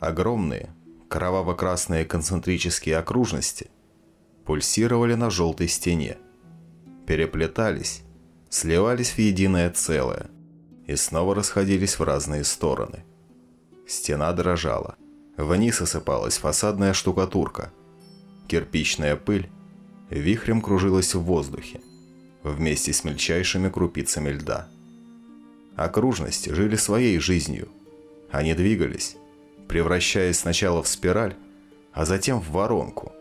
Огромные, кроваво-красные концентрические окружности пульсировали на желтой стене, переплетались, сливались в единое целое и снова расходились в разные стороны. Стена дрожала, вниз осыпалась фасадная штукатурка, кирпичная пыль вихрем кружилась в воздухе вместе с мельчайшими крупицами льда. Окружности жили своей жизнью. Они двигались, превращаясь сначала в спираль, а затем в воронку,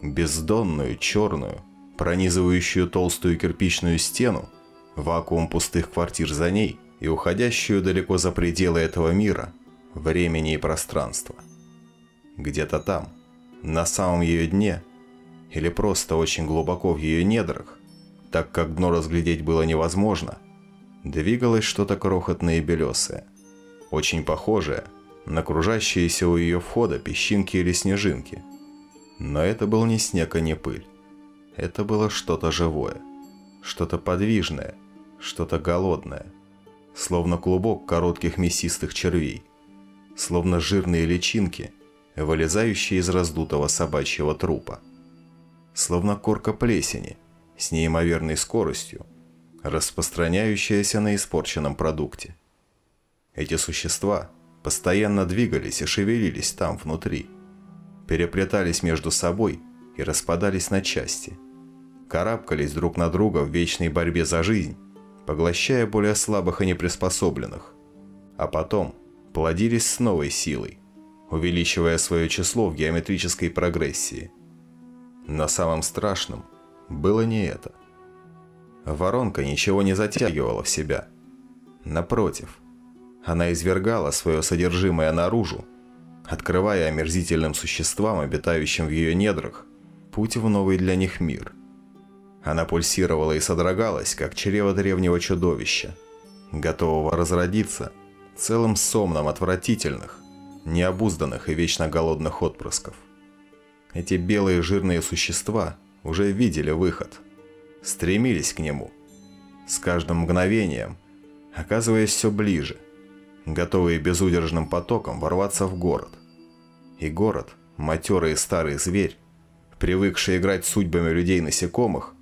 бездонную, черную, пронизывающую толстую кирпичную стену, вакуум пустых квартир за ней и уходящую далеко за пределы этого мира, времени и пространства. Где-то там, на самом ее дне, или просто очень глубоко в ее недрах, так как дно разглядеть было невозможно, двигалось что-то крохотное и белесое, очень похожее на кружащиеся у ее входа песчинки или снежинки. Но это был не снег и не пыль. Это было что-то живое, что-то подвижное, что-то голодное, словно клубок коротких мясистых червей, словно жирные личинки, вылезающие из раздутого собачьего трупа, словно корка плесени – с неимоверной скоростью, распространяющаяся на испорченном продукте. Эти существа постоянно двигались и шевелились там внутри, переплетались между собой и распадались на части, карабкались друг на друга в вечной борьбе за жизнь, поглощая более слабых и неприспособленных, а потом плодились с новой силой, увеличивая свое число в геометрической прогрессии. На самом страшном – было не это. Воронка ничего не затягивала в себя. Напротив, она извергала свое содержимое наружу, открывая омерзительным существам, обитающим в ее недрах, путь в новый для них мир. Она пульсировала и содрогалась, как чрево древнего чудовища, готового разродиться целым сомном отвратительных, необузданных и вечно голодных отпрысков. Эти белые жирные существа – уже видели выход, стремились к нему, с каждым мгновением, оказываясь все ближе, готовые безудержным потоком ворваться в город. И город, матерый и старый зверь, привыкший играть судьбами людей-насекомых,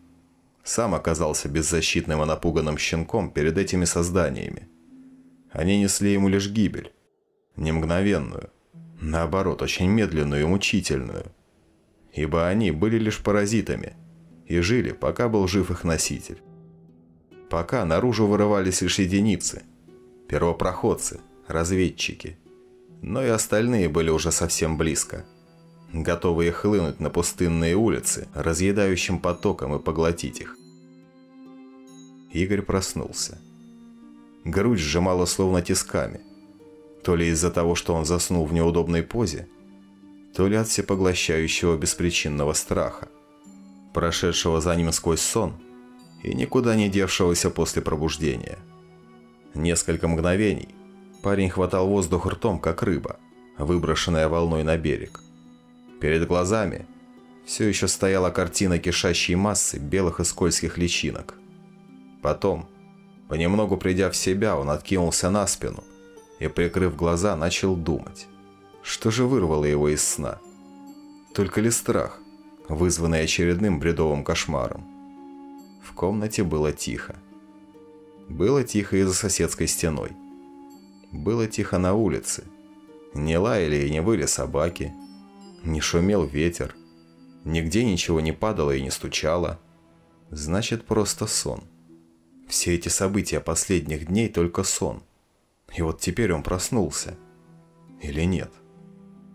сам оказался беззащитным и напуганным щенком перед этими созданиями. Они несли ему лишь гибель, не мгновенную, наоборот, очень медленную и мучительную – ибо они были лишь паразитами и жили, пока был жив их носитель. Пока наружу вырывались лишь единицы, первопроходцы, разведчики, но и остальные были уже совсем близко, готовые хлынуть на пустынные улицы, разъедающим потоком и поглотить их. Игорь проснулся. Грудь сжимала словно тисками, то ли из-за того, что он заснул в неудобной позе, то ли от всепоглощающего беспричинного страха, прошедшего за ним сквозь сон и никуда не девшегося после пробуждения. Несколько мгновений парень хватал воздух ртом, как рыба, выброшенная волной на берег. Перед глазами все еще стояла картина кишащей массы белых и скользких личинок. Потом, понемногу придя в себя, он откинулся на спину и, прикрыв глаза, начал думать. Что же вырвало его из сна? Только ли страх, вызванный очередным бредовым кошмаром? В комнате было тихо. Было тихо и за соседской стеной. Было тихо на улице. Не лаяли и не выли собаки. Не шумел ветер. Нигде ничего не падало и не стучало. Значит, просто сон. Все эти события последних дней только сон. И вот теперь он проснулся. Или нет?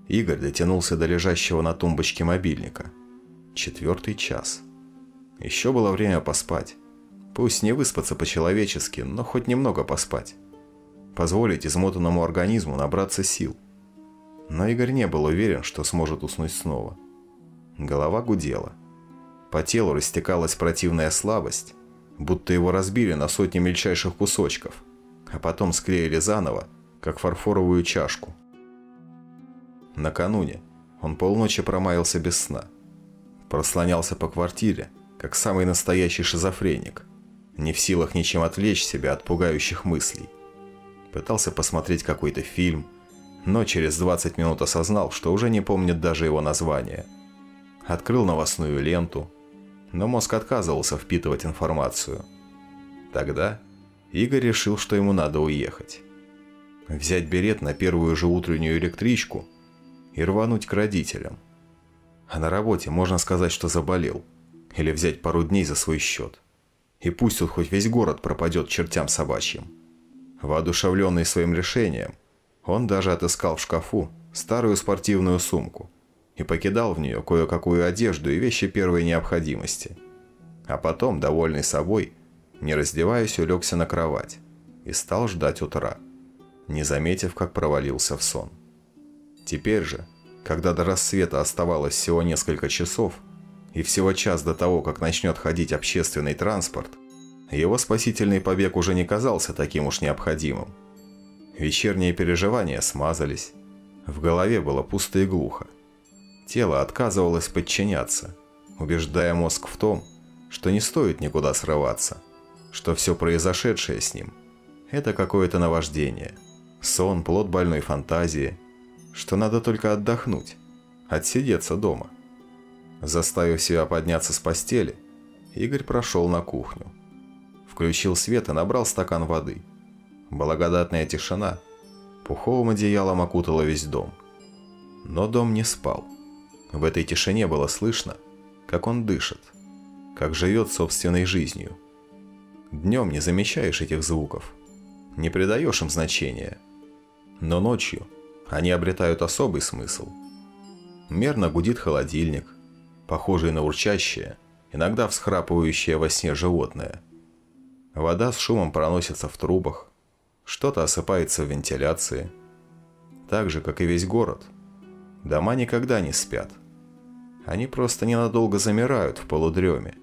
Игорь дотянулся до лежащего на тумбочке мобильника. Четвертый час. Еще было время поспать. Пусть не выспаться по-человечески, но хоть немного поспать. Позволить измотанному организму набраться сил. Но Игорь не был уверен, что сможет уснуть снова. Голова гудела. По телу растекалась противная слабость, будто его разбили на сотни мельчайших кусочков, а потом склеили заново, как фарфоровую чашку. Накануне он полночи промаялся без сна. Прослонялся по квартире, как самый настоящий шизофреник, не в силах ничем отвлечь себя от пугающих мыслей. Пытался посмотреть какой-то фильм, но через 20 минут осознал, что уже не помнит даже его название. Открыл новостную ленту, но мозг отказывался впитывать информацию. Тогда Игорь решил, что ему надо уехать. Взять берет на первую же утреннюю электричку и рвануть к родителям. А на работе можно сказать, что заболел. Или взять пару дней за свой счет. И пусть тут хоть весь город пропадет чертям собачьим. Воодушевленный своим решением, он даже отыскал в шкафу старую спортивную сумку и покидал в нее кое-какую одежду и вещи первой необходимости. А потом, довольный собой, не раздеваясь, улегся на кровать и стал ждать утра, не заметив, как провалился в сон. Теперь же, когда до рассвета оставалось всего несколько часов, и всего час до того, как начнет ходить общественный транспорт, его спасительный побег уже не казался таким уж необходимым. Вечерние переживания смазались, в голове было пусто и глухо. Тело отказывалось подчиняться, убеждая мозг в том, что не стоит никуда срываться, что все произошедшее с ним – это какое-то наваждение, сон, плод больной фантазии, что надо только отдохнуть, отсидеться дома. Заставив себя подняться с постели, Игорь прошел на кухню. Включил свет и набрал стакан воды. Благодатная тишина пуховым одеялом окутала весь дом. Но дом не спал. В этой тишине было слышно, как он дышит, как живет собственной жизнью. Днем не замечаешь этих звуков, не придаешь им значения. Но ночью они обретают особый смысл. Мерно гудит холодильник, похожий на урчащее, иногда всхрапывающее во сне животное. Вода с шумом проносится в трубах, что-то осыпается в вентиляции. Так же, как и весь город, дома никогда не спят. Они просто ненадолго замирают в полудреме.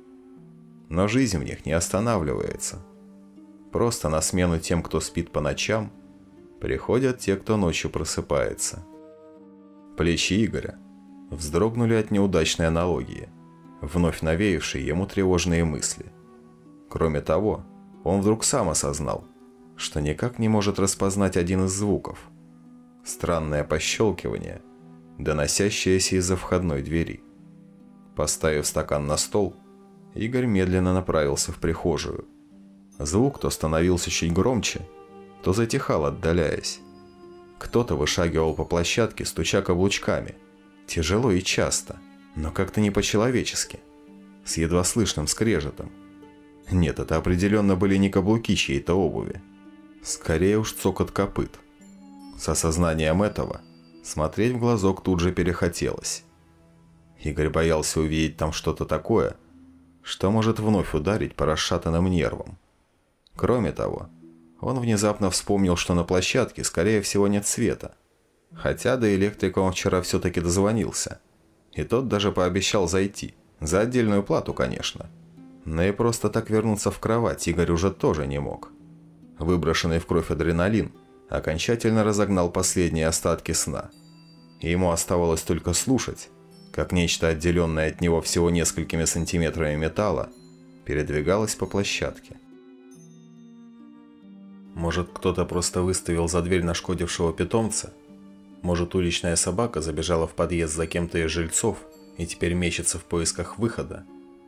Но жизнь в них не останавливается. Просто на смену тем, кто спит по ночам, приходят те, кто ночью просыпается. Плечи Игоря вздрогнули от неудачной аналогии, вновь навеявшей ему тревожные мысли. Кроме того, он вдруг сам осознал, что никак не может распознать один из звуков. Странное пощелкивание, доносящееся из-за входной двери. Поставив стакан на стол, Игорь медленно направился в прихожую. Звук то становился чуть громче, то затихал, отдаляясь. Кто-то вышагивал по площадке, стуча каблучками. Тяжело и часто, но как-то не по-человечески. С едва слышным скрежетом. Нет, это определенно были не каблуки чьей-то обуви. Скорее уж цокот копыт. С осознанием этого смотреть в глазок тут же перехотелось. Игорь боялся увидеть там что-то такое, что может вновь ударить по расшатанным нервам. Кроме того, он внезапно вспомнил, что на площадке, скорее всего, нет света. Хотя до электрика он вчера все-таки дозвонился. И тот даже пообещал зайти. За отдельную плату, конечно. Но и просто так вернуться в кровать Игорь уже тоже не мог. Выброшенный в кровь адреналин окончательно разогнал последние остатки сна. И ему оставалось только слушать, как нечто отделенное от него всего несколькими сантиметрами металла, передвигалось по площадке. Может, кто-то просто выставил за дверь нашкодившего питомца? Может, уличная собака забежала в подъезд за кем-то из жильцов и теперь мечется в поисках выхода?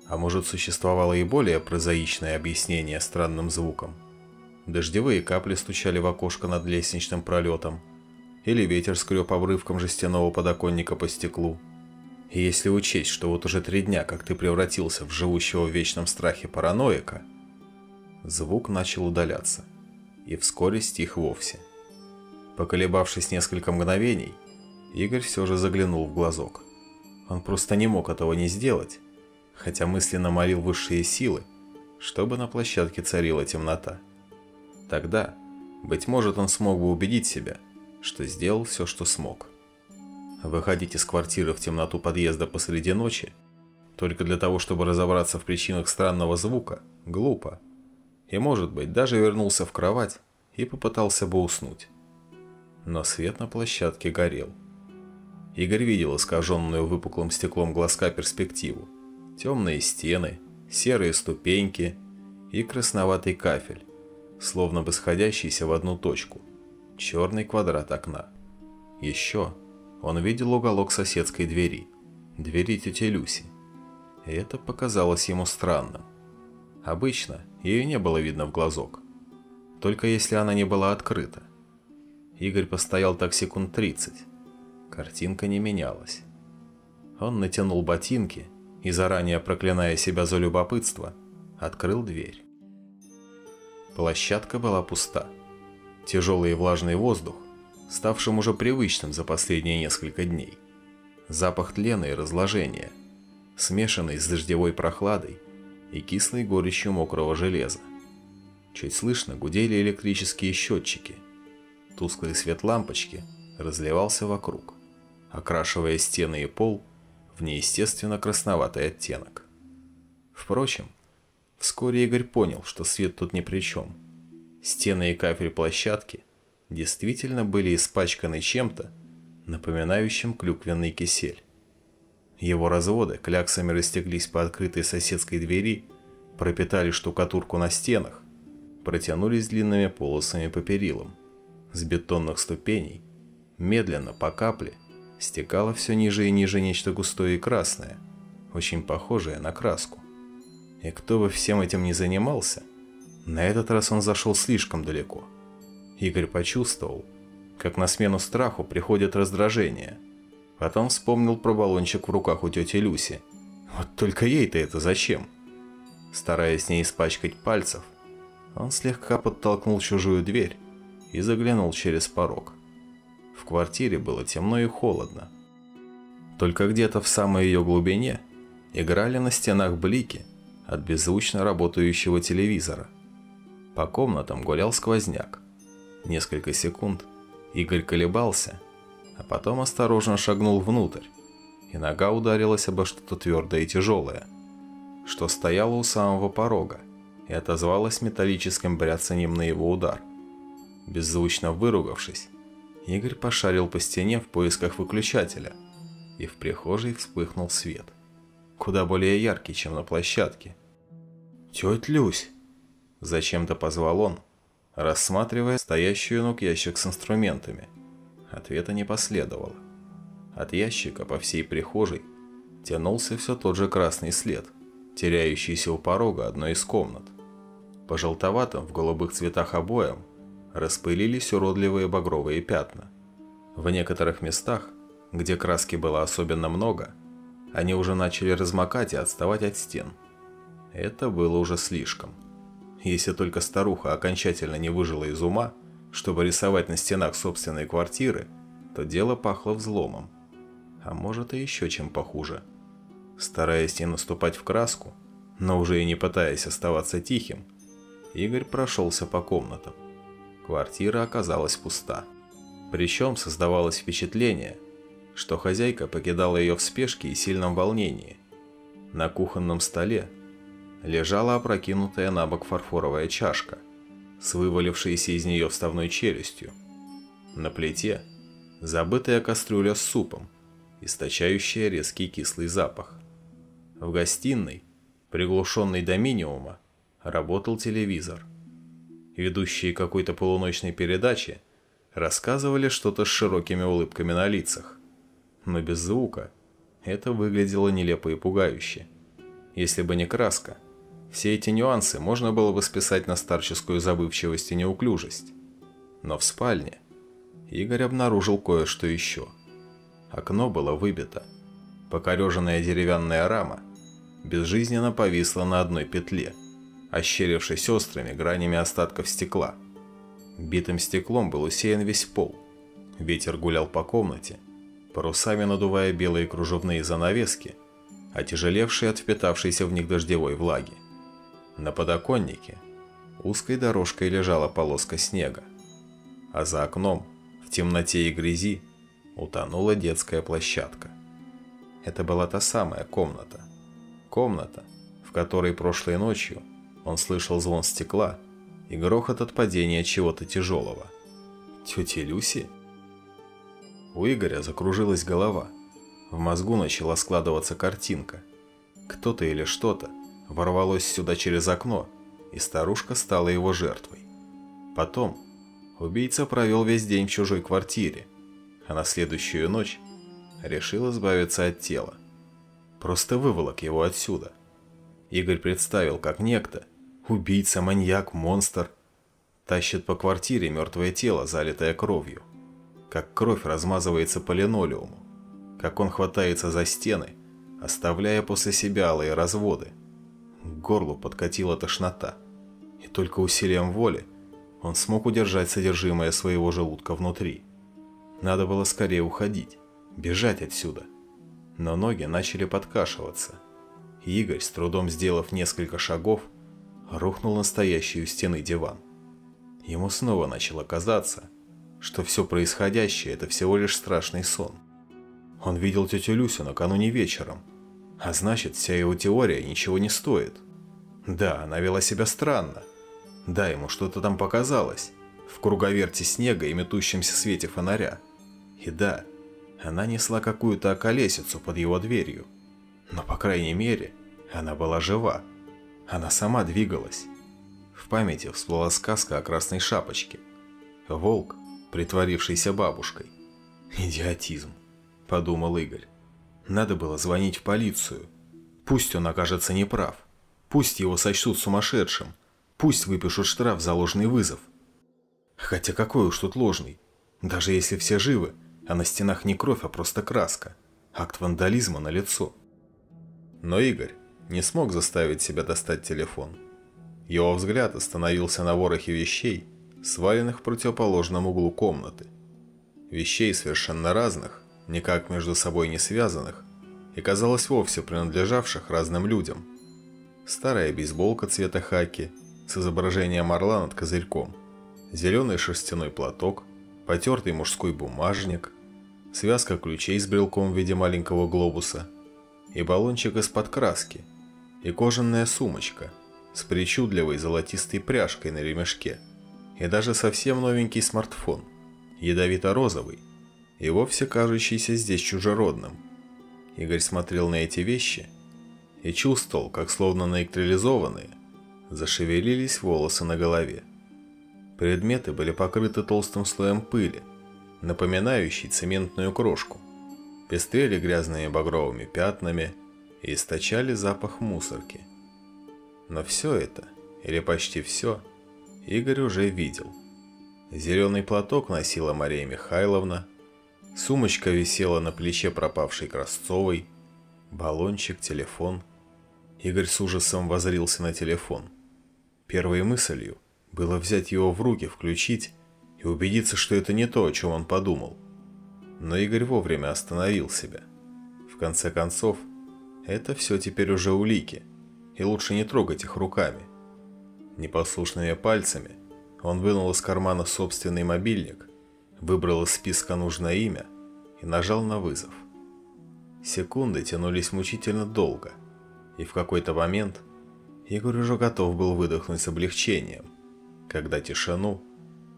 А может, существовало и более прозаичное объяснение странным звукам? Дождевые капли стучали в окошко над лестничным пролетом, или ветер скреб обрывком жестяного подоконника по стеклу – и если учесть, что вот уже три дня, как ты превратился в живущего в вечном страхе параноика, звук начал удаляться и вскоре стих вовсе. Поколебавшись несколько мгновений, Игорь все же заглянул в глазок. Он просто не мог этого не сделать, хотя мысленно молил высшие силы, чтобы на площадке царила темнота. Тогда, быть может, он смог бы убедить себя, что сделал все, что смог. Выходить из квартиры в темноту подъезда посреди ночи, только для того, чтобы разобраться в причинах странного звука, глупо. И, может быть, даже вернулся в кровать и попытался бы уснуть. Но свет на площадке горел. Игорь видел искаженную выпуклым стеклом глазка перспективу. Темные стены, серые ступеньки и красноватый кафель, словно бы сходящийся в одну точку. Черный квадрат окна. Еще он видел уголок соседской двери, двери тети Люси. И это показалось ему странным. Обычно ее не было видно в глазок, только если она не была открыта. Игорь постоял так секунд 30. Картинка не менялась. Он натянул ботинки и, заранее проклиная себя за любопытство, открыл дверь. Площадка была пуста. Тяжелый и влажный воздух, ставшим уже привычным за последние несколько дней. Запах тлена и разложения, смешанный с дождевой прохладой и кислой горечью мокрого железа. Чуть слышно гудели электрические счетчики. Тусклый свет лампочки разливался вокруг, окрашивая стены и пол в неестественно красноватый оттенок. Впрочем, вскоре Игорь понял, что свет тут ни при чем. Стены и кафель площадки действительно были испачканы чем-то, напоминающим клюквенный кисель. Его разводы кляксами растеклись по открытой соседской двери, пропитали штукатурку на стенах, протянулись длинными полосами по перилам. С бетонных ступеней, медленно, по капле, стекало все ниже и ниже нечто густое и красное, очень похожее на краску. И кто бы всем этим не занимался, на этот раз он зашел слишком далеко. Игорь почувствовал, как на смену страху приходит раздражение. Потом вспомнил про баллончик в руках у тети Люси. Вот только ей-то это зачем? Стараясь не испачкать пальцев, он слегка подтолкнул чужую дверь и заглянул через порог. В квартире было темно и холодно. Только где-то в самой ее глубине играли на стенах блики от беззвучно работающего телевизора. По комнатам гулял сквозняк. Несколько секунд Игорь колебался, а потом осторожно шагнул внутрь, и нога ударилась обо что-то твердое и тяжелое, что стояло у самого порога и отозвалось металлическим бряцанием на его удар. Беззвучно выругавшись, Игорь пошарил по стене в поисках выключателя, и в прихожей вспыхнул свет, куда более яркий, чем на площадке. «Тетя Люсь!» – зачем-то позвал он, рассматривая стоящую ног ящик с инструментами. Ответа не последовало. От ящика по всей прихожей тянулся все тот же красный след, теряющийся у порога одной из комнат. По желтоватым в голубых цветах обоям распылились уродливые багровые пятна. В некоторых местах, где краски было особенно много, они уже начали размокать и отставать от стен. Это было уже слишком если только старуха окончательно не выжила из ума, чтобы рисовать на стенах собственной квартиры, то дело пахло взломом. А может и еще чем похуже. Стараясь не наступать в краску, но уже и не пытаясь оставаться тихим, Игорь прошелся по комнатам. Квартира оказалась пуста. Причем создавалось впечатление, что хозяйка покидала ее в спешке и сильном волнении. На кухонном столе лежала опрокинутая на бок фарфоровая чашка с вывалившейся из нее вставной челюстью. На плите забытая кастрюля с супом, источающая резкий кислый запах. В гостиной, приглушенный до минимума, работал телевизор. Ведущие какой-то полуночной передачи рассказывали что-то с широкими улыбками на лицах. Но без звука это выглядело нелепо и пугающе. Если бы не краска – все эти нюансы можно было бы списать на старческую забывчивость и неуклюжесть. Но в спальне Игорь обнаружил кое-что еще. Окно было выбито. Покореженная деревянная рама безжизненно повисла на одной петле, ощерившись острыми гранями остатков стекла. Битым стеклом был усеян весь пол. Ветер гулял по комнате, парусами надувая белые кружевные занавески, отяжелевшие от впитавшейся в них дождевой влаги. На подоконнике узкой дорожкой лежала полоска снега, а за окном, в темноте и грязи, утонула детская площадка. Это была та самая комната. Комната, в которой прошлой ночью он слышал звон стекла и грохот от падения чего-то тяжелого. Тетя Люси? У Игоря закружилась голова. В мозгу начала складываться картинка. Кто-то или что-то ворвалось сюда через окно, и старушка стала его жертвой. Потом убийца провел весь день в чужой квартире, а на следующую ночь решил избавиться от тела. Просто выволок его отсюда. Игорь представил, как некто, убийца, маньяк, монстр, тащит по квартире мертвое тело, залитое кровью. Как кровь размазывается по линолеуму. Как он хватается за стены, оставляя после себя алые разводы. К горлу подкатила тошнота. И только усилием воли он смог удержать содержимое своего желудка внутри. Надо было скорее уходить, бежать отсюда. Но ноги начали подкашиваться. Игорь, с трудом сделав несколько шагов, рухнул на стоящий у стены диван. Ему снова начало казаться, что все происходящее – это всего лишь страшный сон. Он видел тетю Люсю накануне вечером, а значит, вся его теория ничего не стоит. Да, она вела себя странно. Да, ему что-то там показалось, в круговерте снега и метущемся свете фонаря. И да, она несла какую-то околесицу под его дверью. Но, по крайней мере, она была жива. Она сама двигалась. В памяти всплыла сказка о красной шапочке. Волк, притворившийся бабушкой. «Идиотизм», – подумал Игорь. «Надо было звонить в полицию. Пусть он окажется неправ. Пусть его сочтут сумасшедшим. Пусть выпишут штраф за ложный вызов. Хотя какой уж тут ложный. Даже если все живы, а на стенах не кровь, а просто краска. Акт вандализма на лицо. Но Игорь не смог заставить себя достать телефон. Его взгляд остановился на ворохе вещей, сваленных в противоположном углу комнаты. Вещей совершенно разных, никак между собой не связанных, и казалось вовсе принадлежавших разным людям. Старая бейсболка цвета хаки с изображением орла над козырьком, зеленый шерстяной платок, потертый мужской бумажник – связка ключей с брелком в виде маленького глобуса, и баллончик из-под краски, и кожаная сумочка с причудливой золотистой пряжкой на ремешке, и даже совсем новенький смартфон, ядовито-розовый, и вовсе кажущийся здесь чужеродным. Игорь смотрел на эти вещи и чувствовал, как словно наэлектролизованные, зашевелились волосы на голове. Предметы были покрыты толстым слоем пыли, напоминающий цементную крошку. Пестрели грязными багровыми пятнами и источали запах мусорки. Но все это, или почти все, Игорь уже видел. Зеленый платок носила Мария Михайловна, сумочка висела на плече пропавшей Красцовой, баллончик, телефон. Игорь с ужасом возрился на телефон. Первой мыслью было взять его в руки, включить и убедиться, что это не то, о чем он подумал. Но Игорь вовремя остановил себя. В конце концов, это все теперь уже улики, и лучше не трогать их руками. Непослушными пальцами он вынул из кармана собственный мобильник, выбрал из списка нужное имя и нажал на вызов. Секунды тянулись мучительно долго, и в какой-то момент Игорь уже готов был выдохнуть с облегчением, когда тишину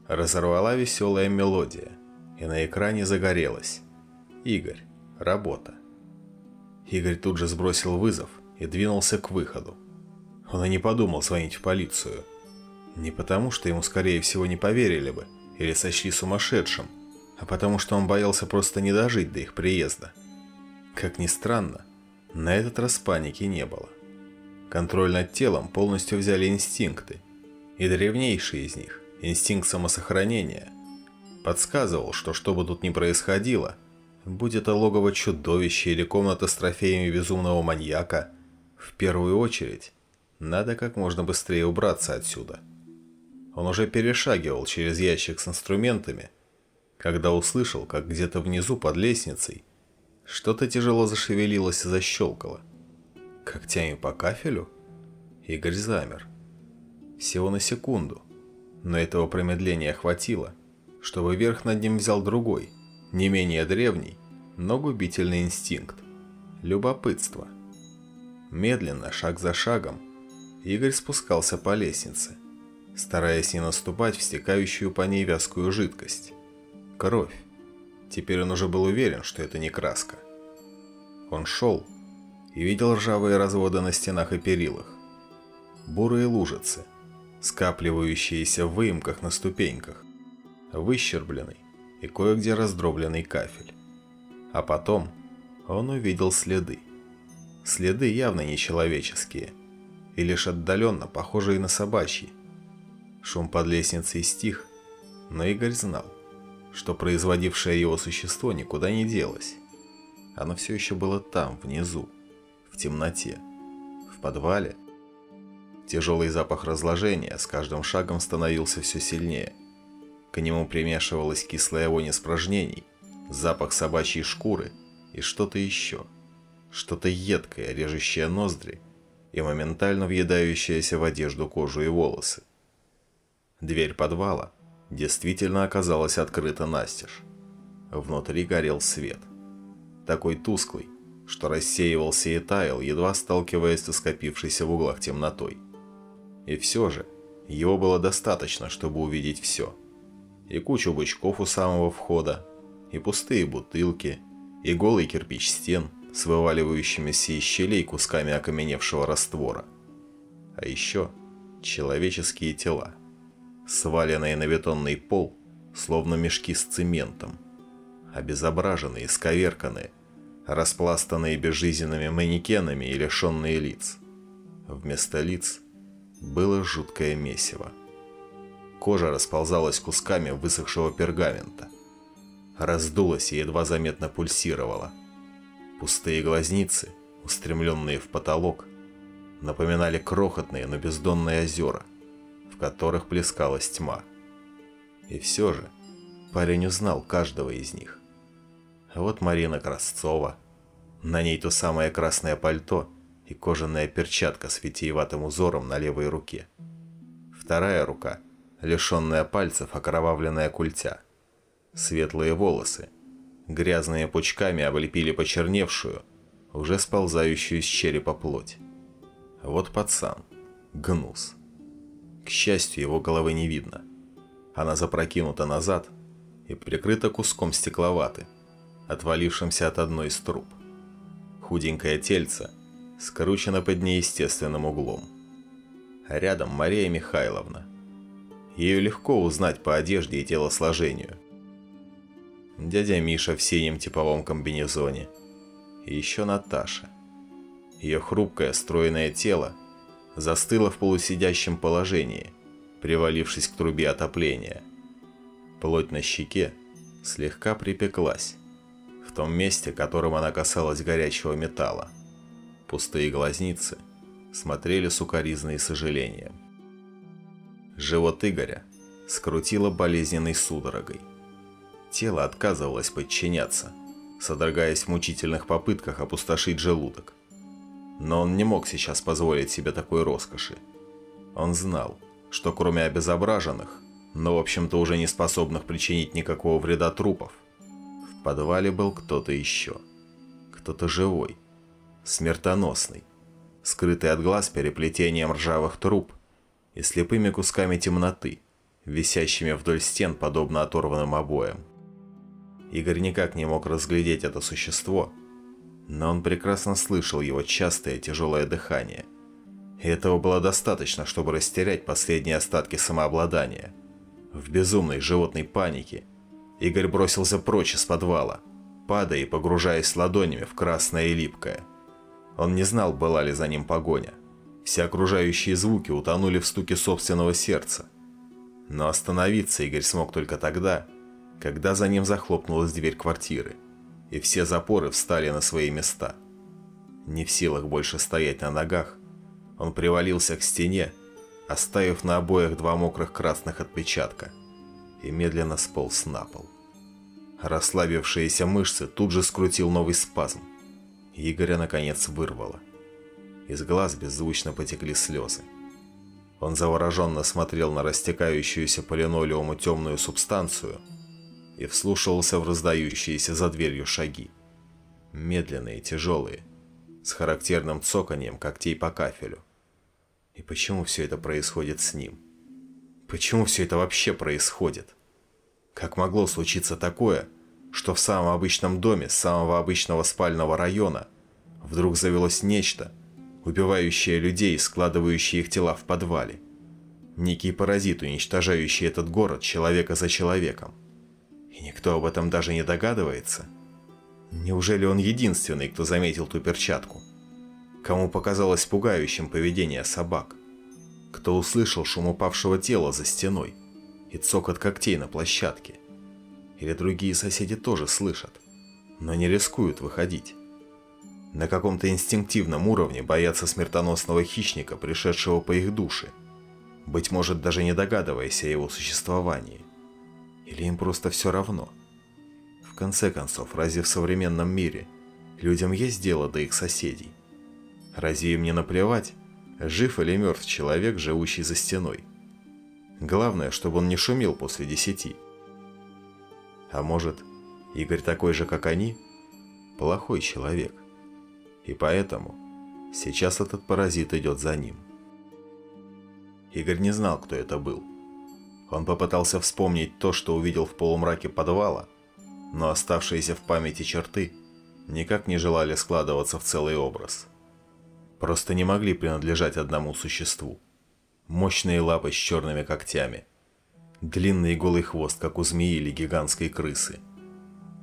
разорвала веселая мелодия, и на экране загорелась. Игорь. Работа. Игорь тут же сбросил вызов и двинулся к выходу. Он и не подумал звонить в полицию. Не потому, что ему, скорее всего, не поверили бы или сочли сумасшедшим, а потому, что он боялся просто не дожить до их приезда. Как ни странно, на этот раз паники не было. Контроль над телом полностью взяли инстинкты, и древнейшие из них инстинкт самосохранения, подсказывал, что что бы тут ни происходило, будь это логово чудовища или комната с трофеями безумного маньяка, в первую очередь надо как можно быстрее убраться отсюда. Он уже перешагивал через ящик с инструментами, когда услышал, как где-то внизу под лестницей что-то тяжело зашевелилось и защелкало. Когтями по кафелю? Игорь замер. Всего на секунду – но этого промедления хватило, чтобы верх над ним взял другой, не менее древний, но губительный инстинкт – любопытство. Медленно, шаг за шагом, Игорь спускался по лестнице, стараясь не наступать в стекающую по ней вязкую жидкость. Кровь. Теперь он уже был уверен, что это не краска. Он шел и видел ржавые разводы на стенах и перилах, бурые лужицы, скапливающиеся в выемках на ступеньках, выщербленный и кое-где раздробленный кафель. А потом он увидел следы. Следы явно не человеческие, и лишь отдаленно похожие на собачьи. Шум под лестницей стих, но Игорь знал, что производившее его существо никуда не делось. Оно все еще было там, внизу, в темноте, в подвале. Тяжелый запах разложения с каждым шагом становился все сильнее. К нему примешивалась кислая вонь испражнений, запах собачьей шкуры и что-то еще. Что-то едкое, режущее ноздри и моментально въедающееся в одежду, кожу и волосы. Дверь подвала действительно оказалась открыта настежь. Внутри горел свет. Такой тусклый, что рассеивался и таял, едва сталкиваясь со скопившейся в углах темнотой. И все же, его было достаточно, чтобы увидеть все. И кучу бычков у самого входа, и пустые бутылки, и голый кирпич стен с вываливающимися из щелей кусками окаменевшего раствора. А еще человеческие тела, сваленные на бетонный пол, словно мешки с цементом, обезображенные, сковерканные, распластанные безжизненными манекенами и лишенные лиц. Вместо лиц было жуткое месиво. Кожа расползалась кусками высохшего пергамента. Раздулась и едва заметно пульсировала. Пустые глазницы, устремленные в потолок, напоминали крохотные, но бездонные озера, в которых плескалась тьма. И все же парень узнал каждого из них. Вот Марина Красцова. На ней то самое красное пальто и кожаная перчатка с витиеватым узором на левой руке. Вторая рука, лишенная пальцев, окровавленная культя. Светлые волосы, грязные пучками облепили почерневшую, уже сползающую с черепа плоть. Вот пацан, гнус. К счастью, его головы не видно. Она запрокинута назад и прикрыта куском стекловаты, отвалившимся от одной из труб. Худенькое тельце скручено под неестественным углом. рядом Мария Михайловна. Ее легко узнать по одежде и телосложению. Дядя Миша в синем типовом комбинезоне. И еще Наташа. Ее хрупкое, стройное тело застыло в полусидящем положении, привалившись к трубе отопления. Плоть на щеке слегка припеклась в том месте, которым она касалась горячего металла. Пустые глазницы смотрели сукоризно и сожалением. Живот Игоря скрутило болезненной судорогой. Тело отказывалось подчиняться, содрогаясь в мучительных попытках опустошить желудок. Но он не мог сейчас позволить себе такой роскоши. Он знал, что кроме обезображенных, но в общем-то уже не способных причинить никакого вреда трупов, в подвале был кто-то еще. Кто-то живой, смертоносный, скрытый от глаз переплетением ржавых труб и слепыми кусками темноты, висящими вдоль стен, подобно оторванным обоям. Игорь никак не мог разглядеть это существо, но он прекрасно слышал его частое тяжелое дыхание. И этого было достаточно, чтобы растерять последние остатки самообладания. В безумной животной панике Игорь бросился прочь из подвала, падая и погружаясь ладонями в красное и липкое. Он не знал, была ли за ним погоня. Все окружающие звуки утонули в стуке собственного сердца. Но остановиться Игорь смог только тогда, когда за ним захлопнулась дверь квартиры, и все запоры встали на свои места. Не в силах больше стоять на ногах, он привалился к стене, оставив на обоях два мокрых красных отпечатка, и медленно сполз на пол. Расслабившиеся мышцы тут же скрутил новый спазм. Игоря наконец вырвало. Из глаз беззвучно потекли слезы. Он завороженно смотрел на растекающуюся по линолеуму темную субстанцию и вслушивался в раздающиеся за дверью шаги. Медленные, тяжелые, с характерным цоканьем когтей по кафелю. И почему все это происходит с ним? Почему все это вообще происходит? Как могло случиться такое, что в самом обычном доме самого обычного спального района вдруг завелось нечто, убивающее людей и складывающее их тела в подвале? Некий паразит, уничтожающий этот город человека за человеком. И никто об этом даже не догадывается. Неужели он единственный, кто заметил ту перчатку? Кому показалось пугающим поведение собак? Кто услышал шум упавшего тела за стеной и цокот когтей на площадке? Или другие соседи тоже слышат, но не рискуют выходить? На каком-то инстинктивном уровне боятся смертоносного хищника, пришедшего по их душе, быть может, даже не догадываясь о его существовании. Или им просто все равно? В конце концов, разве в современном мире людям есть дело до их соседей? Разве им не наплевать, жив или мертв человек, живущий за стеной? Главное, чтобы он не шумел после десяти. А может, Игорь такой же, как они? Плохой человек. И поэтому сейчас этот паразит идет за ним. Игорь не знал, кто это был. Он попытался вспомнить то, что увидел в полумраке подвала, но оставшиеся в памяти черты никак не желали складываться в целый образ. Просто не могли принадлежать одному существу. Мощные лапы с черными когтями, длинный голый хвост, как у змеи или гигантской крысы,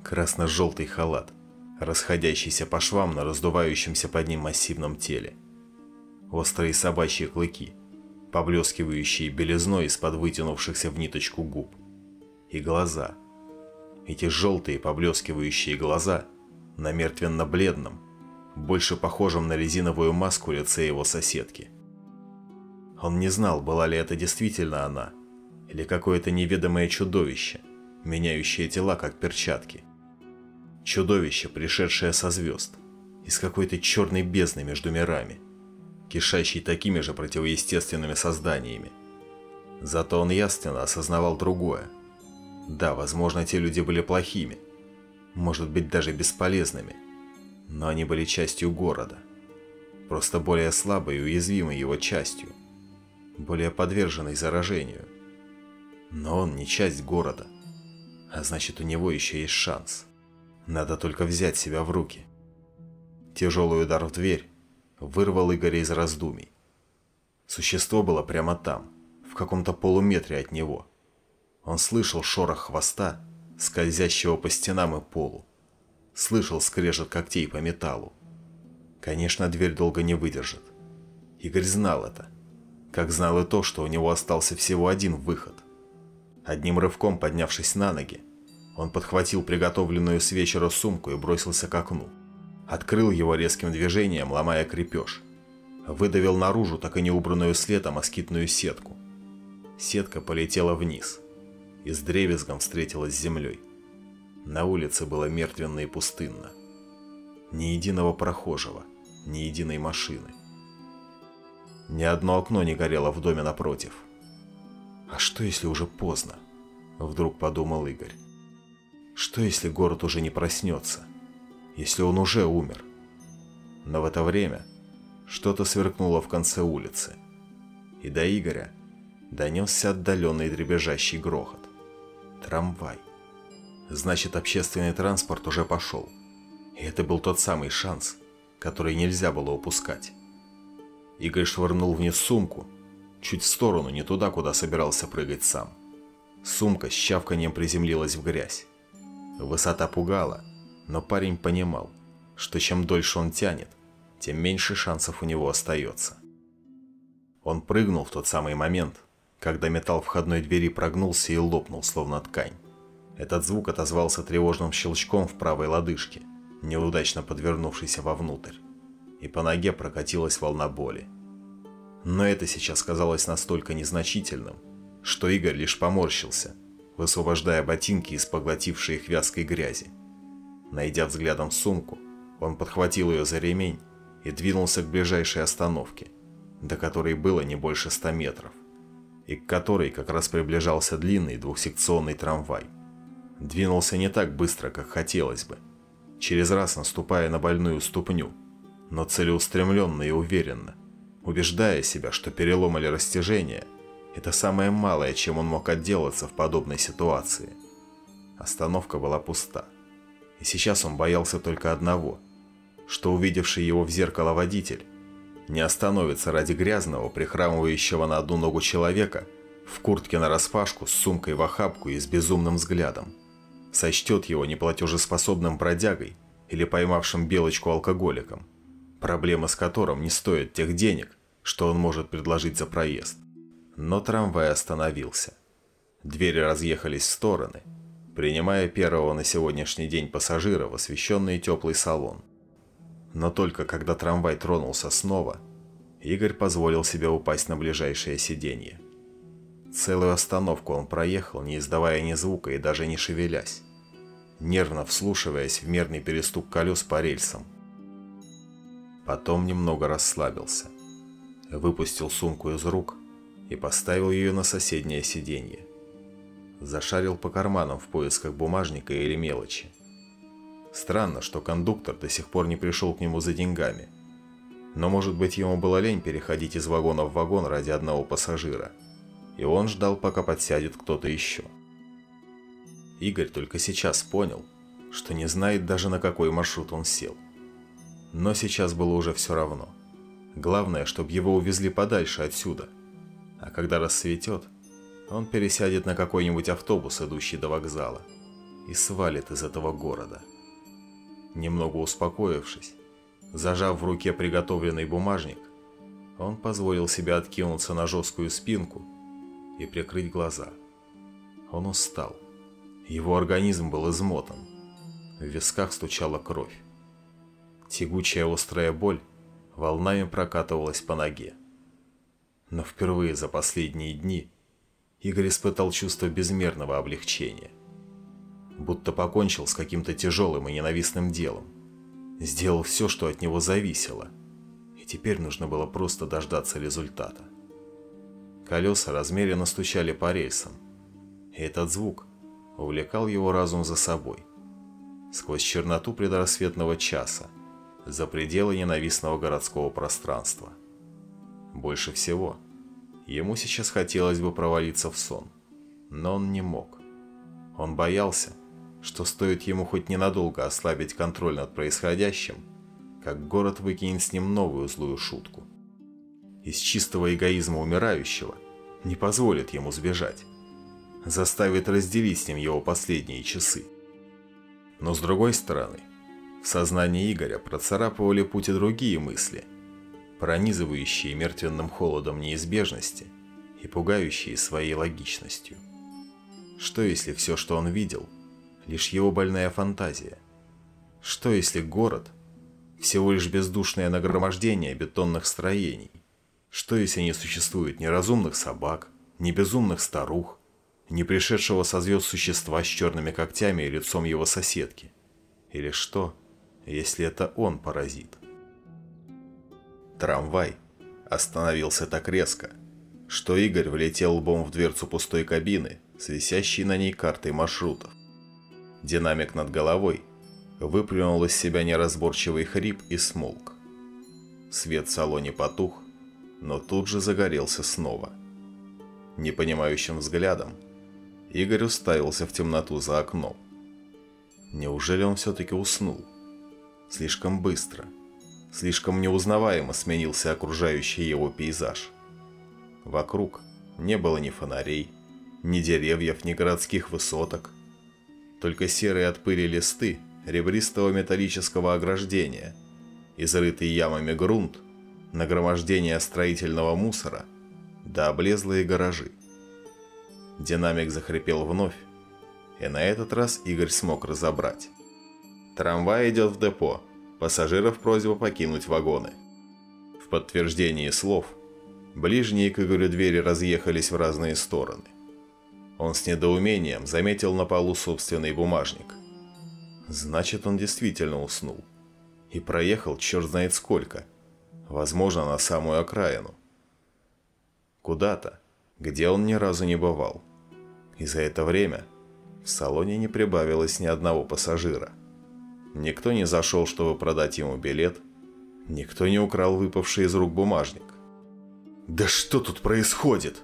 красно-желтый халат, расходящийся по швам на раздувающемся под ним массивном теле, острые собачьи клыки – поблескивающие белизной из-под вытянувшихся в ниточку губ. И глаза. Эти желтые поблескивающие глаза на мертвенно-бледном, больше похожем на резиновую маску лице его соседки. Он не знал, была ли это действительно она, или какое-то неведомое чудовище, меняющее тела как перчатки. Чудовище, пришедшее со звезд, из какой-то черной бездны между мирами – кишащий такими же противоестественными созданиями. Зато он ясно осознавал другое. Да, возможно, те люди были плохими, может быть, даже бесполезными, но они были частью города, просто более слабой и уязвимой его частью, более подверженной заражению. Но он не часть города, а значит, у него еще есть шанс. Надо только взять себя в руки. Тяжелый удар в дверь, вырвал Игоря из раздумий. Существо было прямо там, в каком-то полуметре от него. Он слышал шорох хвоста, скользящего по стенам и полу. Слышал скрежет когтей по металлу. Конечно, дверь долго не выдержит. Игорь знал это. Как знал и то, что у него остался всего один выход. Одним рывком поднявшись на ноги, он подхватил приготовленную с вечера сумку и бросился к окну. Открыл его резким движением, ломая крепеж. Выдавил наружу так и не убранную следом москитную сетку. Сетка полетела вниз и с древесгом встретилась с землей. На улице было мертвенно и пустынно. Ни единого прохожего, ни единой машины. Ни одно окно не горело в доме напротив. «А что, если уже поздно?» – вдруг подумал Игорь. «Что, если город уже не проснется?» если он уже умер. Но в это время что-то сверкнуло в конце улицы, и до Игоря донесся отдаленный дребезжащий грохот. Трамвай. Значит, общественный транспорт уже пошел. И это был тот самый шанс, который нельзя было упускать. Игорь швырнул вниз сумку, чуть в сторону, не туда, куда собирался прыгать сам. Сумка с чавканием приземлилась в грязь. Высота пугала, но парень понимал, что чем дольше он тянет, тем меньше шансов у него остается. Он прыгнул в тот самый момент, когда металл входной двери прогнулся и лопнул, словно ткань. Этот звук отозвался тревожным щелчком в правой лодыжке, неудачно подвернувшейся вовнутрь, и по ноге прокатилась волна боли. Но это сейчас казалось настолько незначительным, что Игорь лишь поморщился, высвобождая ботинки из поглотившей их вязкой грязи. Найдя взглядом сумку, он подхватил ее за ремень и двинулся к ближайшей остановке, до которой было не больше ста метров, и к которой как раз приближался длинный двухсекционный трамвай. Двинулся не так быстро, как хотелось бы, через раз наступая на больную ступню, но целеустремленно и уверенно, убеждая себя, что перелом или растяжение – это самое малое, чем он мог отделаться в подобной ситуации. Остановка была пуста. И сейчас он боялся только одного, что увидевший его в зеркало водитель не остановится ради грязного, прихрамывающего на одну ногу человека в куртке нараспашку с сумкой в охапку и с безумным взглядом. сочтет его неплатежеспособным бродягой или поймавшим белочку алкоголиком, проблема с которым не стоит тех денег, что он может предложить за проезд. Но трамвай остановился. Двери разъехались в стороны, принимая первого на сегодняшний день пассажира в освещенный теплый салон. Но только когда трамвай тронулся снова, Игорь позволил себе упасть на ближайшее сиденье. Целую остановку он проехал, не издавая ни звука и даже не шевелясь, нервно вслушиваясь в мерный перестук колес по рельсам. Потом немного расслабился, выпустил сумку из рук и поставил ее на соседнее сиденье. Зашарил по карманам в поисках бумажника или мелочи. Странно, что кондуктор до сих пор не пришел к нему за деньгами. Но может быть ему было лень переходить из вагона в вагон ради одного пассажира – и он ждал, пока подсядет кто-то еще. Игорь только сейчас понял, что не знает даже на какой маршрут он сел. Но сейчас было уже все равно. Главное, чтобы его увезли подальше отсюда. А когда рассветет, он пересядет на какой-нибудь автобус, идущий до вокзала, и свалит из этого города. Немного успокоившись, зажав в руке приготовленный бумажник, он позволил себе откинуться на жесткую спинку и прикрыть глаза. Он устал. Его организм был измотан. В висках стучала кровь. Тягучая острая боль волнами прокатывалась по ноге. Но впервые за последние дни Игорь испытал чувство безмерного облегчения. Будто покончил с каким-то тяжелым и ненавистным делом. Сделал все, что от него зависело. И теперь нужно было просто дождаться результата. Колеса размеренно стучали по рельсам. И этот звук увлекал его разум за собой. Сквозь черноту предрассветного часа, за пределы ненавистного городского пространства. Больше всего, ему сейчас хотелось бы провалиться в сон. Но он не мог. Он боялся, что стоит ему хоть ненадолго ослабить контроль над происходящим, как город выкинет с ним новую злую шутку из чистого эгоизма умирающего не позволит ему сбежать, заставит разделить с ним его последние часы. Но с другой стороны, в сознании Игоря процарапывали путь и другие мысли, пронизывающие мертвенным холодом неизбежности и пугающие своей логичностью. Что если все, что он видел, лишь его больная фантазия? Что если город – всего лишь бездушное нагромождение бетонных строений, что если не существует ни разумных собак, ни безумных старух, ни пришедшего со звезд существа с черными когтями и лицом его соседки? Или что, если это он паразит? Трамвай остановился так резко, что Игорь влетел лбом в дверцу пустой кабины с висящей на ней картой маршрутов. Динамик над головой выплюнул из себя неразборчивый хрип и смолк. Свет в салоне потух, но тут же загорелся снова. Непонимающим взглядом Игорь уставился в темноту за окном. Неужели он все-таки уснул? Слишком быстро, слишком неузнаваемо сменился окружающий его пейзаж. Вокруг не было ни фонарей, ни деревьев, ни городских высоток. Только серые от пыли листы ребристого металлического ограждения, изрытый ямами грунт нагромождение строительного мусора да облезлые гаражи. Динамик захрипел вновь, и на этот раз Игорь смог разобрать. Трамвай идет в депо, пассажиров просьба покинуть вагоны. В подтверждении слов, ближние к Игорю двери разъехались в разные стороны. Он с недоумением заметил на полу собственный бумажник. Значит, он действительно уснул. И проехал черт знает сколько – возможно, на самую окраину. Куда-то, где он ни разу не бывал. И за это время в салоне не прибавилось ни одного пассажира. Никто не зашел, чтобы продать ему билет, никто не украл выпавший из рук бумажник. «Да что тут происходит?»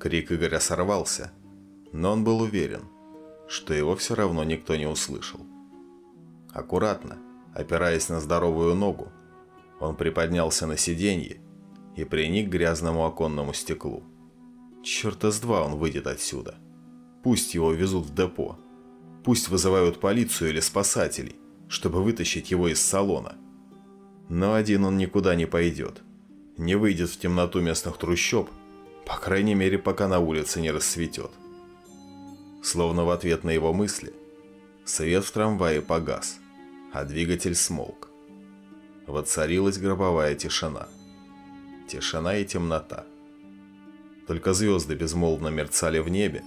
Крик Игоря сорвался, но он был уверен, что его все равно никто не услышал. Аккуратно, опираясь на здоровую ногу, он приподнялся на сиденье и приник к грязному оконному стеклу. Черта с два он выйдет отсюда. Пусть его везут в депо. Пусть вызывают полицию или спасателей, чтобы вытащить его из салона. Но один он никуда не пойдет. Не выйдет в темноту местных трущоб, по крайней мере, пока на улице не рассветет. Словно в ответ на его мысли, свет в трамвае погас, а двигатель смолк. Воцарилась гробовая тишина. Тишина и темнота. Только звезды безмолвно мерцали в небе,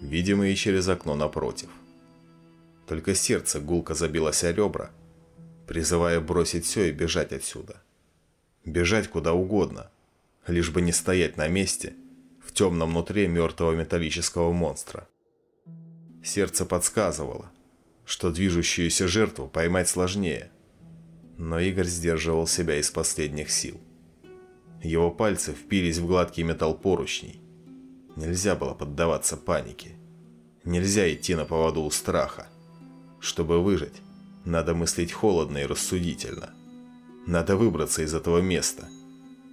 видимые через окно напротив. Только сердце гулко забилось о ребра, призывая бросить все и бежать отсюда. Бежать куда угодно, лишь бы не стоять на месте в темном нутре мертвого металлического монстра. Сердце подсказывало, что движущуюся жертву поймать сложнее, но Игорь сдерживал себя из последних сил. Его пальцы впились в гладкий металл поручней. Нельзя было поддаваться панике. Нельзя идти на поводу у страха. Чтобы выжить, надо мыслить холодно и рассудительно. Надо выбраться из этого места.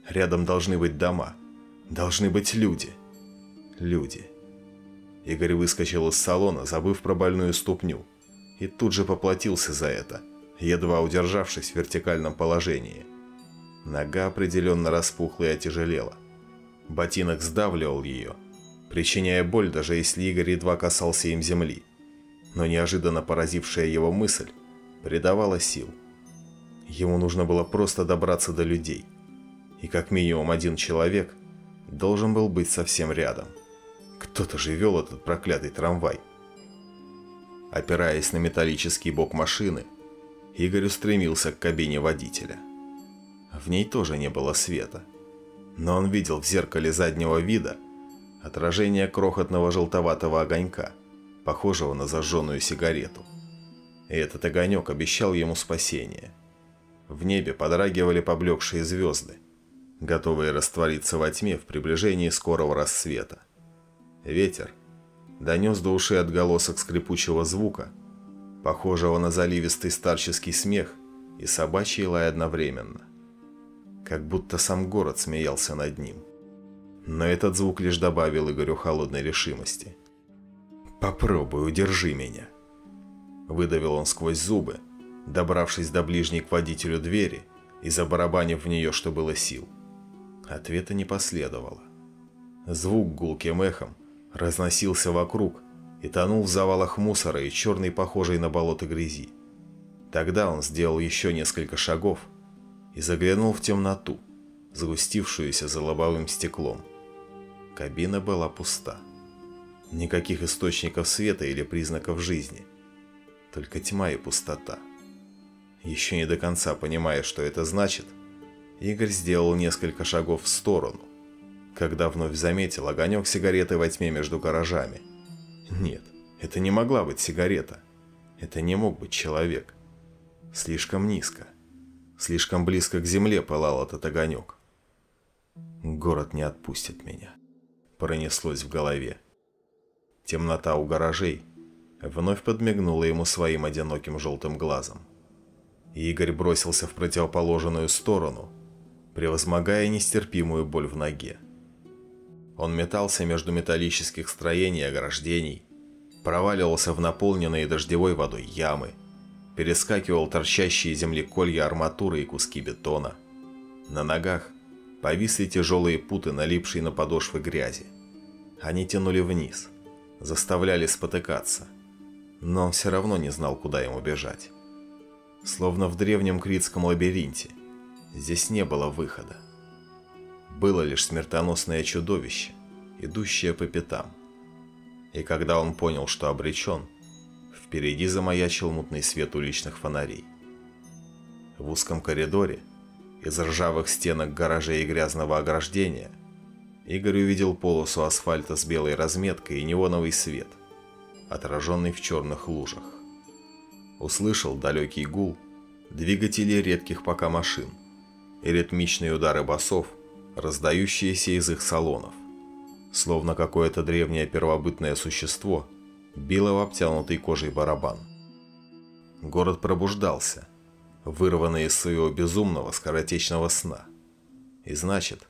Рядом должны быть дома. Должны быть люди. Люди. Игорь выскочил из салона, забыв про больную ступню. И тут же поплатился за это, едва удержавшись в вертикальном положении. Нога определенно распухла и отяжелела. Ботинок сдавливал ее, причиняя боль, даже если Игорь едва касался им земли. Но неожиданно поразившая его мысль придавала сил. Ему нужно было просто добраться до людей. И как минимум один человек должен был быть совсем рядом. Кто-то же вел этот проклятый трамвай. Опираясь на металлический бок машины, Игорь устремился к кабине водителя. В ней тоже не было света. Но он видел в зеркале заднего вида отражение крохотного желтоватого огонька, похожего на зажженную сигарету. И этот огонек обещал ему спасение. В небе подрагивали поблекшие звезды, готовые раствориться во тьме в приближении скорого рассвета. Ветер донес до ушей отголосок скрипучего звука, похожего на заливистый старческий смех и собачий лай одновременно как будто сам город смеялся над ним. Но этот звук лишь добавил Игорю холодной решимости. «Попробуй, удержи меня!» Выдавил он сквозь зубы, добравшись до ближней к водителю двери и забарабанив в нее, что было сил. Ответа не последовало. Звук гулким эхом разносился вокруг и тонул в завалах мусора и черной, похожей на болото грязи. Тогда он сделал еще несколько шагов и заглянул в темноту, сгустившуюся за лобовым стеклом. Кабина была пуста. Никаких источников света или признаков жизни. Только тьма и пустота. Еще не до конца понимая, что это значит, Игорь сделал несколько шагов в сторону, когда вновь заметил огонек сигареты во тьме между гаражами. Нет, это не могла быть сигарета. Это не мог быть человек. Слишком низко. Слишком близко к земле пылал этот огонек. «Город не отпустит меня», — пронеслось в голове. Темнота у гаражей вновь подмигнула ему своим одиноким желтым глазом. Игорь бросился в противоположную сторону, превозмогая нестерпимую боль в ноге. Он метался между металлических строений и ограждений, проваливался в наполненные дождевой водой ямы — перескакивал торчащие земли колья арматуры и куски бетона. На ногах повисли тяжелые путы, налипшие на подошвы грязи. Они тянули вниз, заставляли спотыкаться, но он все равно не знал, куда ему бежать. Словно в древнем критском лабиринте, здесь не было выхода. Было лишь смертоносное чудовище, идущее по пятам. И когда он понял, что обречен, Впереди замаячил мутный свет уличных фонарей. В узком коридоре, из ржавых стенок гаражей и грязного ограждения, Игорь увидел полосу асфальта с белой разметкой и неоновый свет, отраженный в черных лужах. Услышал далекий гул двигателей редких пока машин и ритмичные удары басов, раздающиеся из их салонов, словно какое-то древнее первобытное существо – била в обтянутый кожей барабан. Город пробуждался, вырванный из своего безумного скоротечного сна. И значит,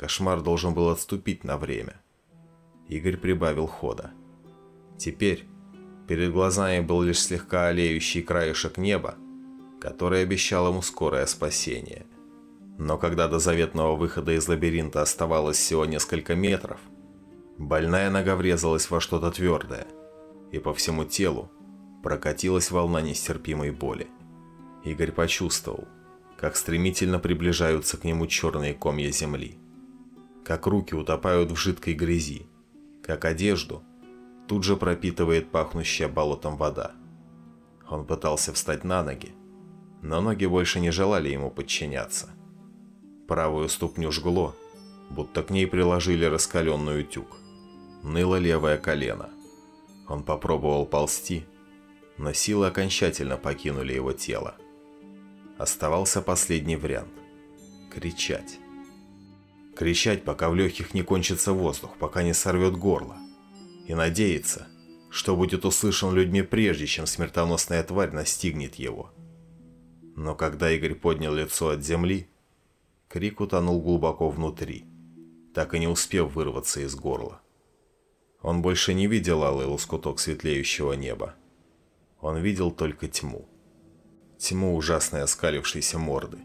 кошмар должен был отступить на время. Игорь прибавил хода. Теперь, Перед глазами был лишь слегка олеющий краешек неба, который обещал ему скорое спасение. Но когда до заветного выхода из лабиринта оставалось всего несколько метров, больная нога врезалась во что-то твердое, и по всему телу прокатилась волна нестерпимой боли. Игорь почувствовал, как стремительно приближаются к нему черные комья земли, как руки утопают в жидкой грязи, как одежду тут же пропитывает пахнущая болотом вода. Он пытался встать на ноги, но ноги больше не желали ему подчиняться. Правую ступню жгло, будто к ней приложили раскаленный утюг. Ныло левое колено. Он попробовал ползти, но силы окончательно покинули его тело. Оставался последний вариант – кричать. Кричать, пока в легких не кончится воздух, пока не сорвет горло. И надеяться, что будет услышан людьми прежде, чем смертоносная тварь настигнет его. Но когда Игорь поднял лицо от земли, крик утонул глубоко внутри, так и не успев вырваться из горла. Он больше не видел алый лоскуток светлеющего неба. Он видел только тьму тьму ужасной оскалившейся морды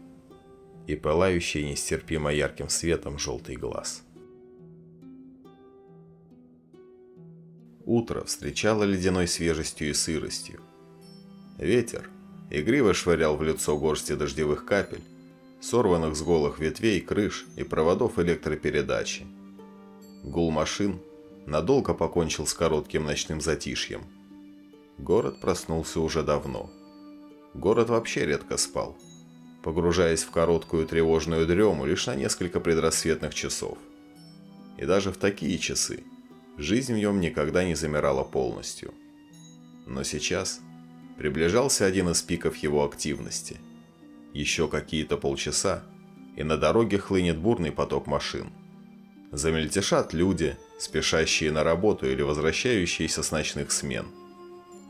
и пылающий нестерпимо ярким светом желтый глаз. Утро встречало ледяной свежестью и сыростью. Ветер игриво швырял в лицо горсти дождевых капель, сорванных с голых ветвей, крыш и проводов электропередачи. Гул машин надолго покончил с коротким ночным затишьем. Город проснулся уже давно – город вообще редко спал, погружаясь в короткую тревожную дрему лишь на несколько предрассветных часов. И даже в такие часы жизнь в нем никогда не замирала полностью. Но сейчас приближался один из пиков его активности. Еще какие-то полчаса, и на дороге хлынет бурный поток машин. Замельтешат люди, спешащие на работу или возвращающиеся с ночных смен.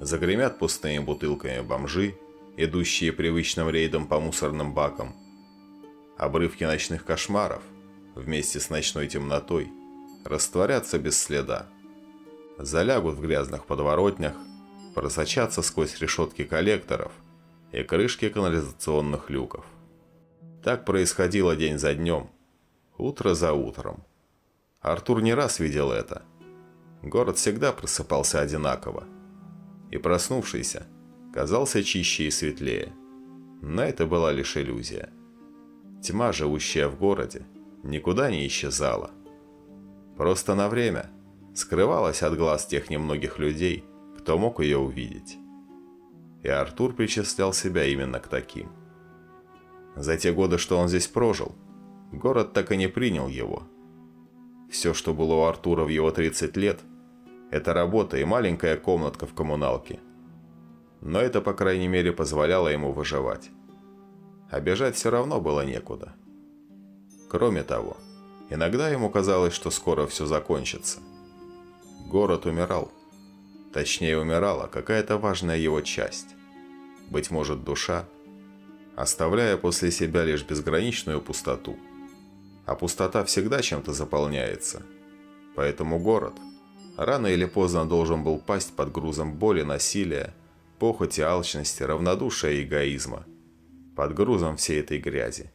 Загремят пустыми бутылками бомжи, идущие привычным рейдом по мусорным бакам. Обрывки ночных кошмаров вместе с ночной темнотой растворятся без следа. Залягут в грязных подворотнях, просочатся сквозь решетки коллекторов и крышки канализационных люков. Так происходило день за днем, утро за утром. Артур не раз видел это. Город всегда просыпался одинаково. И проснувшийся – казался чище и светлее. Но это была лишь иллюзия. Тьма, живущая в городе, никуда не исчезала. Просто на время скрывалась от глаз тех немногих людей, кто мог ее увидеть. И Артур причислял себя именно к таким. За те годы, что он здесь прожил, город так и не принял его. Все, что было у Артура в его 30 лет, это работа и маленькая комнатка в коммуналке – но это, по крайней мере, позволяло ему выживать. А бежать все равно было некуда. Кроме того, иногда ему казалось, что скоро все закончится. Город умирал. Точнее, умирала какая-то важная его часть. Быть может, душа, оставляя после себя лишь безграничную пустоту. А пустота всегда чем-то заполняется. Поэтому город рано или поздно должен был пасть под грузом боли, насилия, похоти, алчности, равнодушия и эгоизма. Под грузом всей этой грязи.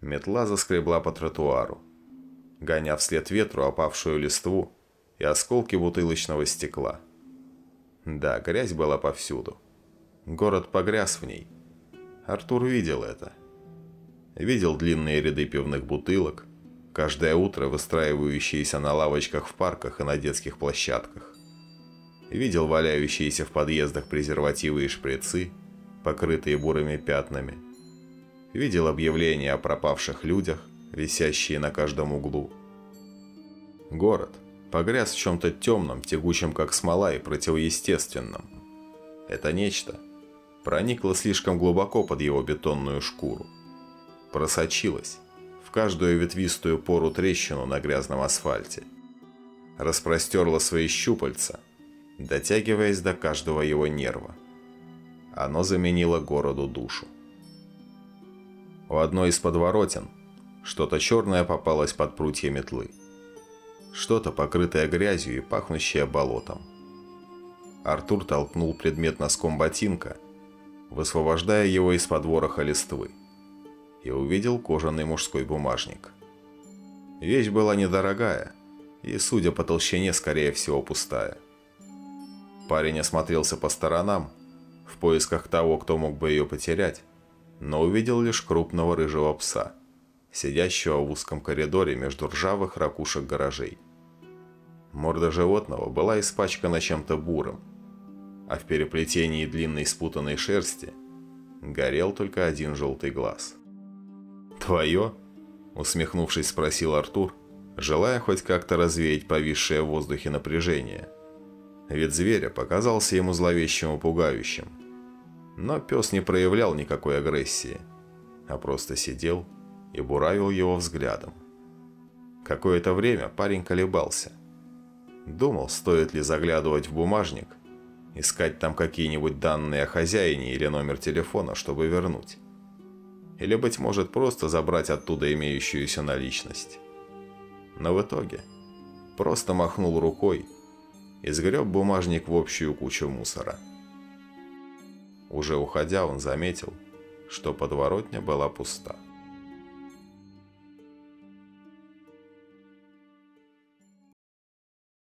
Метла заскребла по тротуару, гоня вслед ветру опавшую листву и осколки бутылочного стекла. Да, грязь была повсюду. Город погряз в ней. Артур видел это. Видел длинные ряды пивных бутылок, каждое утро выстраивающиеся на лавочках в парках и на детских площадках видел валяющиеся в подъездах презервативы и шприцы, покрытые бурыми пятнами. Видел объявления о пропавших людях, висящие на каждом углу. Город погряз в чем-то темном, тягучем как смола и противоестественном. Это нечто проникло слишком глубоко под его бетонную шкуру. Просочилось в каждую ветвистую пору трещину на грязном асфальте. Распростерло свои щупальца – дотягиваясь до каждого его нерва. Оно заменило городу душу. У одной из подворотен что-то черное попалось под прутья метлы. Что-то покрытое грязью и пахнущее болотом. Артур толкнул предмет носком ботинка, высвобождая его из-под вороха листвы, и увидел кожаный мужской бумажник. Вещь была недорогая и, судя по толщине, скорее всего, пустая. Парень осмотрелся по сторонам, в поисках того, кто мог бы ее потерять, но увидел лишь крупного рыжего пса, сидящего в узком коридоре между ржавых ракушек гаражей. Морда животного была испачкана чем-то бурым, а в переплетении длинной спутанной шерсти горел только один желтый глаз. «Твое?» – усмехнувшись, спросил Артур, желая хоть как-то развеять повисшее в воздухе напряжение. Ведь зверя показался ему зловещим и пугающим. Но пес не проявлял никакой агрессии, а просто сидел и буравил его взглядом. Какое-то время парень колебался. Думал, стоит ли заглядывать в бумажник, искать там какие-нибудь данные о хозяине или номер телефона, чтобы вернуть. Или, быть может, просто забрать оттуда имеющуюся наличность. Но в итоге просто махнул рукой и сгреб бумажник в общую кучу мусора. Уже уходя, он заметил, что подворотня была пуста.